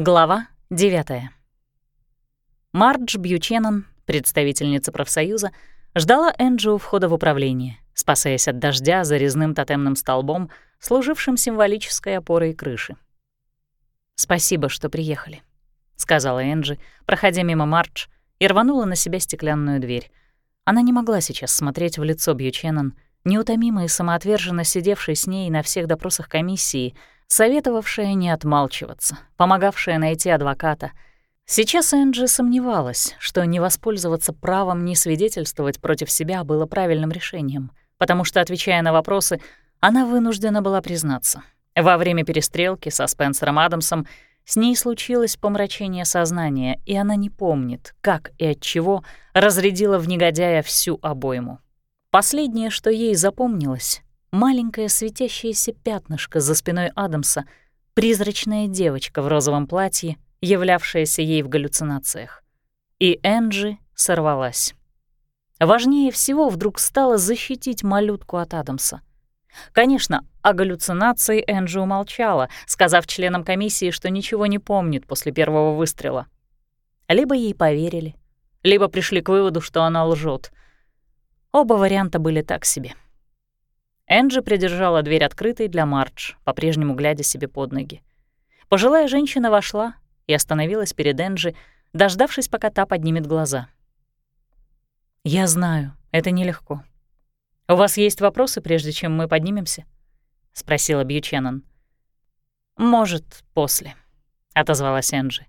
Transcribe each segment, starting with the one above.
Глава 9. Мардж Бьюченнон, представительница профсоюза, ждала Энджи у входа в управление, спасаясь от дождя за резным тотемным столбом, служившим символической опорой крыши. «Спасибо, что приехали», — сказала Энджи, проходя мимо Мардж, и рванула на себя стеклянную дверь. Она не могла сейчас смотреть в лицо Бьюченнон, неутомимо и самоотверженно сидевшей с ней на всех допросах комиссии — советовавшая не отмалчиваться, помогавшая найти адвоката. Сейчас Энджи сомневалась, что не воспользоваться правом не свидетельствовать против себя было правильным решением, потому что, отвечая на вопросы, она вынуждена была признаться. Во время перестрелки со Спенсером Адамсом с ней случилось помрачение сознания, и она не помнит, как и от чего разрядила в негодяя всю обойму. Последнее, что ей запомнилось, маленькое светящееся пятнышко за спиной Адамса, призрачная девочка в розовом платье, являвшаяся ей в галлюцинациях. И Энджи сорвалась. Важнее всего вдруг стало защитить малютку от Адамса. Конечно, о галлюцинации Энджи умолчала, сказав членам комиссии, что ничего не помнит после первого выстрела. Либо ей поверили, либо пришли к выводу, что она лжет. Оба варианта были так себе. Энджи придержала дверь открытой для Мардж, по-прежнему глядя себе под ноги. Пожилая женщина вошла и остановилась перед Энджи, дождавшись, пока та поднимет глаза. «Я знаю, это нелегко. У вас есть вопросы, прежде чем мы поднимемся?» — спросила Бьюченнон. «Может, после», — отозвалась Энджи,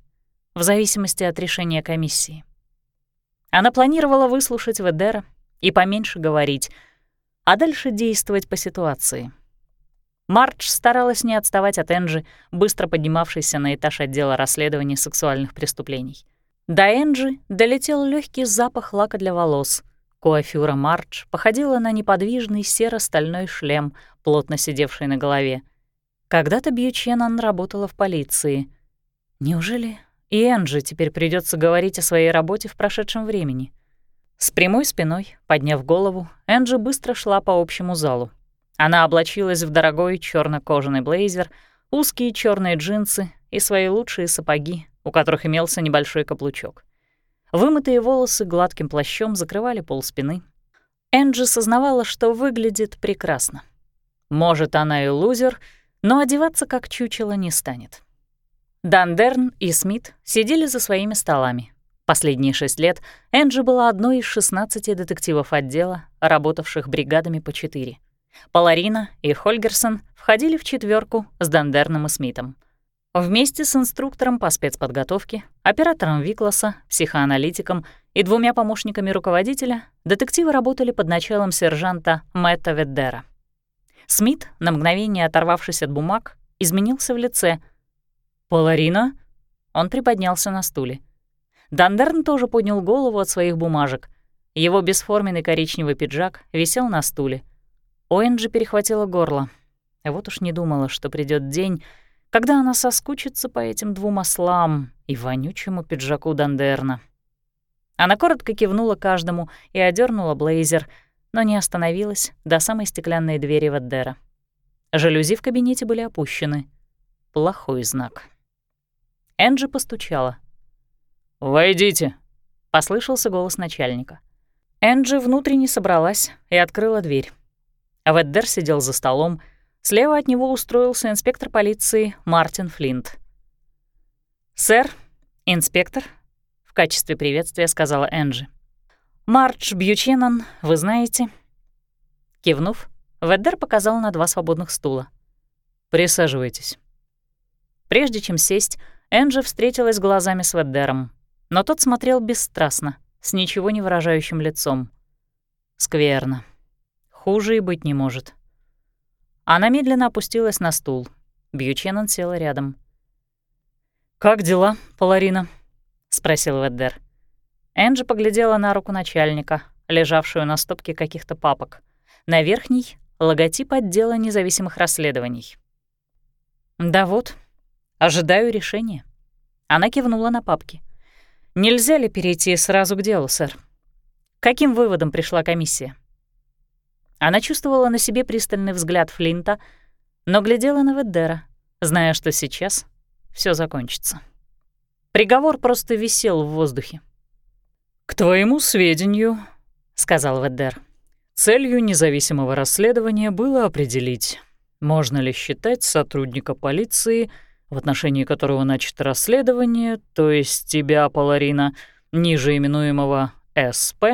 в зависимости от решения комиссии. Она планировала выслушать Ведера и поменьше говорить — а дальше действовать по ситуации. Мардж старалась не отставать от Энджи, быстро поднимавшейся на этаж отдела расследования сексуальных преступлений. До Энджи долетел легкий запах лака для волос. Коафюра Мардж походила на неподвижный серо-стальной шлем, плотно сидевший на голове. Когда-то Бьюченнон работала в полиции. Неужели и Энджи теперь придется говорить о своей работе в прошедшем времени? С прямой спиной, подняв голову, Энджи быстро шла по общему залу. Она облачилась в дорогой черно кожаный блейзер, узкие черные джинсы и свои лучшие сапоги, у которых имелся небольшой каблучок. Вымытые волосы гладким плащом закрывали пол спины. Энджи сознавала, что выглядит прекрасно. Может, она и лузер, но одеваться как чучело не станет. Дандерн и Смит сидели за своими столами, Последние шесть лет Энджи была одной из 16 детективов отдела, работавших бригадами по четыре. Паларина и Хольгерсон входили в четверку с Дандерном и Смитом. Вместе с инструктором по спецподготовке, оператором Викласа, психоаналитиком и двумя помощниками руководителя детективы работали под началом сержанта Мэтта Веддера. Смит, на мгновение оторвавшись от бумаг, изменился в лице. «Паларина?» Он приподнялся на стуле. Дандерн тоже поднял голову от своих бумажек. Его бесформенный коричневый пиджак висел на стуле. Оэнджи перехватила горло. Вот уж не думала, что придет день, когда она соскучится по этим двум ослам и вонючему пиджаку Дандерна. Она коротко кивнула каждому и одернула блейзер, но не остановилась до самой стеклянной двери Ваддера. Жалюзи в кабинете были опущены. Плохой знак. Энджи постучала. «Войдите», — послышался голос начальника. Энджи внутренне собралась и открыла дверь. Веддер сидел за столом. Слева от него устроился инспектор полиции Мартин Флинт. «Сэр, инспектор», — в качестве приветствия сказала Энджи. «Мардж Бьюченнон, вы знаете?» Кивнув, Веддер показал на два свободных стула. «Присаживайтесь». Прежде чем сесть, Энджи встретилась глазами с Веддером но тот смотрел бесстрастно, с ничего не выражающим лицом. Скверно. Хуже и быть не может. Она медленно опустилась на стул. Бьюченнон села рядом. «Как дела, Паларина?» — спросил Веддер. Энджи поглядела на руку начальника, лежавшую на стопке каких-то папок. На верхней — логотип отдела независимых расследований. «Да вот, ожидаю решения». Она кивнула на папки. Нельзя ли перейти сразу к делу, сэр? Каким выводом пришла комиссия? Она чувствовала на себе пристальный взгляд Флинта, но глядела на Веддера, зная, что сейчас все закончится. Приговор просто висел в воздухе. «К твоему сведению», — сказал Веддер, — «целью независимого расследования было определить, можно ли считать сотрудника полиции, в отношении которого начато расследование, то есть тебя, Паларина, ниже именуемого СП,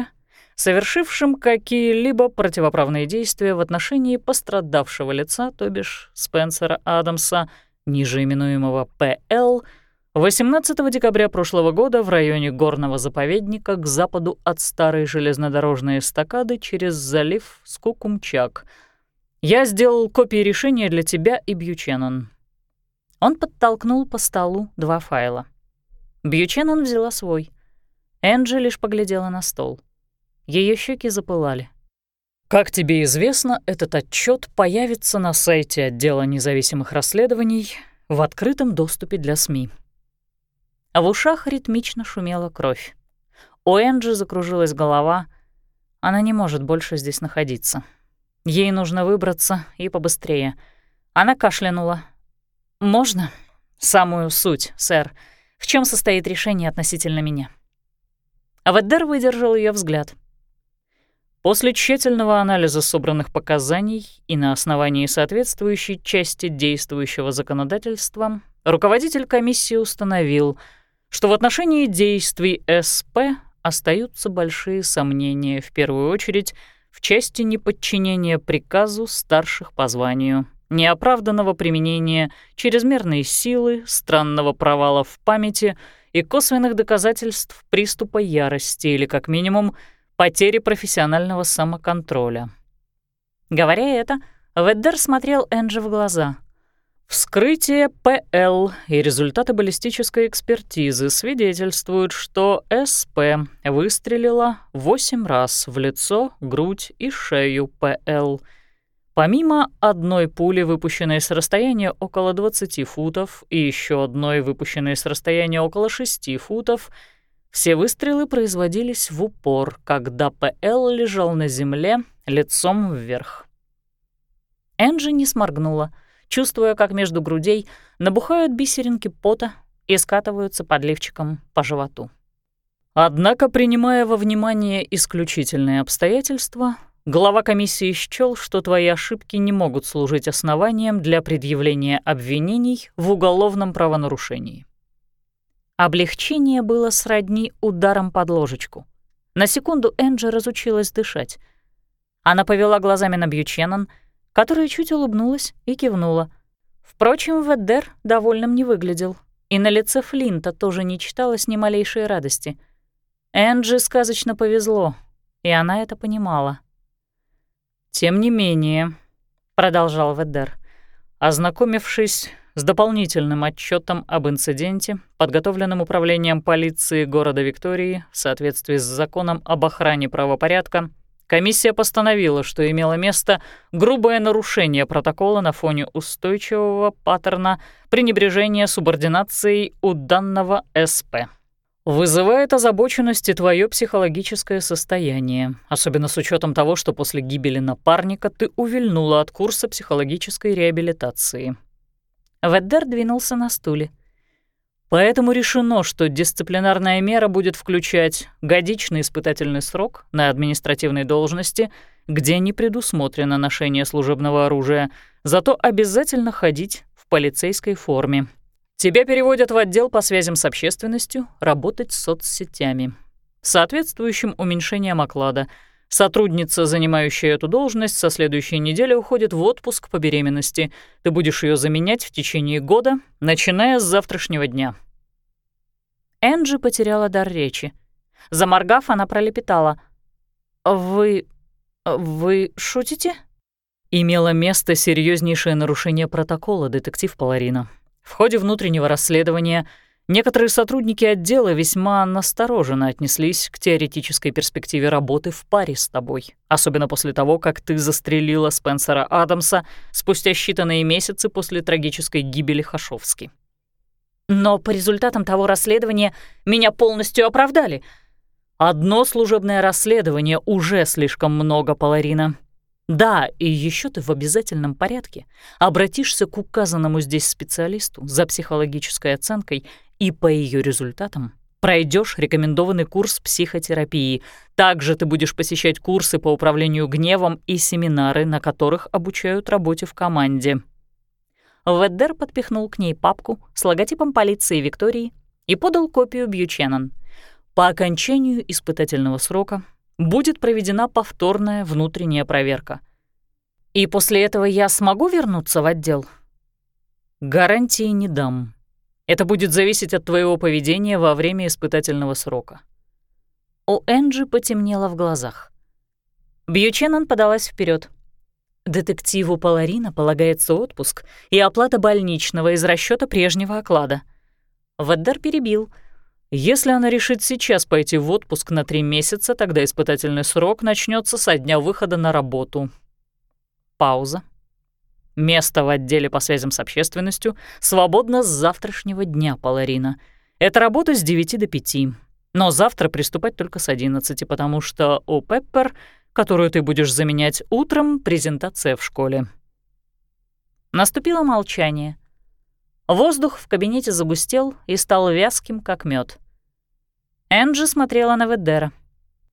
совершившим какие-либо противоправные действия в отношении пострадавшего лица, то бишь Спенсера Адамса, ниже именуемого ПЛ, 18 декабря прошлого года в районе горного заповедника к западу от старой железнодорожной эстакады через залив Скукумчак. Я сделал копии решения для тебя и Бьюченнон. Он подтолкнул по столу два файла. Бьюченнон взяла свой. Энджи лишь поглядела на стол. Ее щеки запылали. Как тебе известно, этот отчет появится на сайте отдела независимых расследований в открытом доступе для СМИ. А в ушах ритмично шумела кровь. У Энджи закружилась голова. Она не может больше здесь находиться. Ей нужно выбраться и побыстрее. Она кашлянула. «Можно? Самую суть, сэр. В чем состоит решение относительно меня?» Аведдер выдержал ее взгляд — После тщательного анализа собранных показаний и на основании соответствующей части действующего законодательства руководитель комиссии установил, что в отношении действий СП остаются большие сомнения, в первую очередь, в части неподчинения приказу старших по званию, неоправданного применения чрезмерной силы, странного провала в памяти и косвенных доказательств приступа ярости или, как минимум, потери профессионального самоконтроля. Говоря это, Веддер смотрел Энджи в глаза. Вскрытие ПЛ и результаты баллистической экспертизы свидетельствуют, что СП выстрелила 8 раз в лицо, грудь и шею ПЛ. Помимо одной пули, выпущенной с расстояния около 20 футов, и еще одной, выпущенной с расстояния около 6 футов — все выстрелы производились в упор, когда П.Л. лежал на земле лицом вверх. Энджи не сморгнула, чувствуя, как между грудей набухают бисеринки пота и скатываются подливчиком по животу. Однако, принимая во внимание исключительные обстоятельства, глава комиссии счёл, что твои ошибки не могут служить основанием для предъявления обвинений в уголовном правонарушении. Облегчение было сродни ударом под ложечку. На секунду Энджи разучилась дышать. Она повела глазами на Бьюченнон, которая чуть улыбнулась и кивнула. Впрочем, Веддер довольным не выглядел, и на лице Флинта тоже не читалось ни малейшей радости. Энджи сказочно повезло, и она это понимала. «Тем не менее», — продолжал Веддер, — «ознакомившись с дополнительным отчетом об инциденте, подготовленным управлением полиции города Виктории в соответствии с законом об охране правопорядка, комиссия постановила, что имело место грубое нарушение протокола на фоне устойчивого паттерна пренебрежения субординацией у данного СП. Вызывает озабоченность и твое психологическое состояние, особенно с учетом того, что после гибели напарника ты увильнула от курса психологической реабилитации. Веддер двинулся на стуле. Поэтому решено, что дисциплинарная мера будет включать годичный испытательный срок на административной должности, где не предусмотрено ношение служебного оружия, зато обязательно ходить в полицейской форме. Тебя переводят в отдел по связям с общественностью, работать с соцсетями. Соответствующим уменьшением оклада — Сотрудница, занимающая эту должность, со следующей недели уходит в отпуск по беременности. Ты будешь ее заменять в течение года, начиная с завтрашнего дня». Энджи потеряла дар речи. Заморгав, она пролепетала. «Вы... вы шутите?» Имело место серьезнейшее нарушение протокола, детектив Паларина. В ходе внутреннего расследования Некоторые сотрудники отдела весьма настороженно отнеслись к теоретической перспективе работы в паре с тобой, особенно после того, как ты застрелила Спенсера Адамса спустя считанные месяцы после трагической гибели Хашовски. Но по результатам того расследования меня полностью оправдали. Одно служебное расследование уже слишком много, Паларина. Да, и еще ты в обязательном порядке обратишься к указанному здесь специалисту за психологической оценкой и по ее результатам пройдешь рекомендованный курс психотерапии. Также ты будешь посещать курсы по управлению гневом и семинары, на которых обучают работе в команде. Веддер подпихнул к ней папку с логотипом полиции Виктории и подал копию Бьюченнон. По окончанию испытательного срока будет проведена повторная внутренняя проверка. И после этого я смогу вернуться в отдел? Гарантии не дам. Это будет зависеть от твоего поведения во время испытательного срока. У Энджи потемнело в глазах. Бьюченнон подалась вперед. Детективу Паларина полагается отпуск и оплата больничного из расчета прежнего оклада. Ваддар перебил. Если она решит сейчас пойти в отпуск на три месяца, тогда испытательный срок начнется со дня выхода на работу. Пауза. Место в отделе по связям с общественностью свободно с завтрашнего дня, Паларина. Это работа с 9 до 5. Но завтра приступать только с 11, потому что у Пеппер которую ты будешь заменять утром, презентация в школе». Наступило молчание. Воздух в кабинете загустел и стал вязким, как мед. Энджи смотрела на Веддера.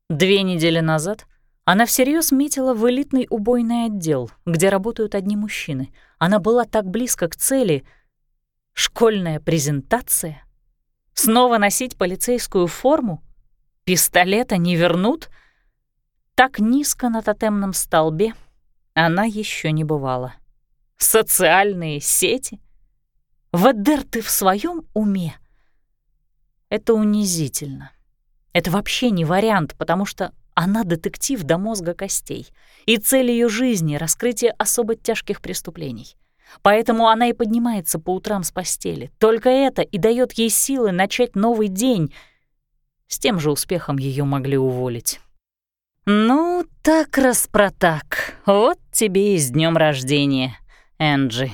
Две недели назад она всерьез метила в элитный убойный отдел, где работают одни мужчины. Она была так близко к цели. Школьная презентация? Снова носить полицейскую форму? Пистолета не вернут — так низко на тотемном столбе она еще не бывала. Социальные сети? Вадер, ты в своем уме? Это унизительно. Это вообще не вариант, потому что она детектив до мозга костей, и цель ее жизни — раскрытие особо тяжких преступлений. Поэтому она и поднимается по утрам с постели. Только это и дает ей силы начать новый день. С тем же успехом ее могли уволить. «Ну, так распротак. Вот тебе и с днем рождения, Энджи».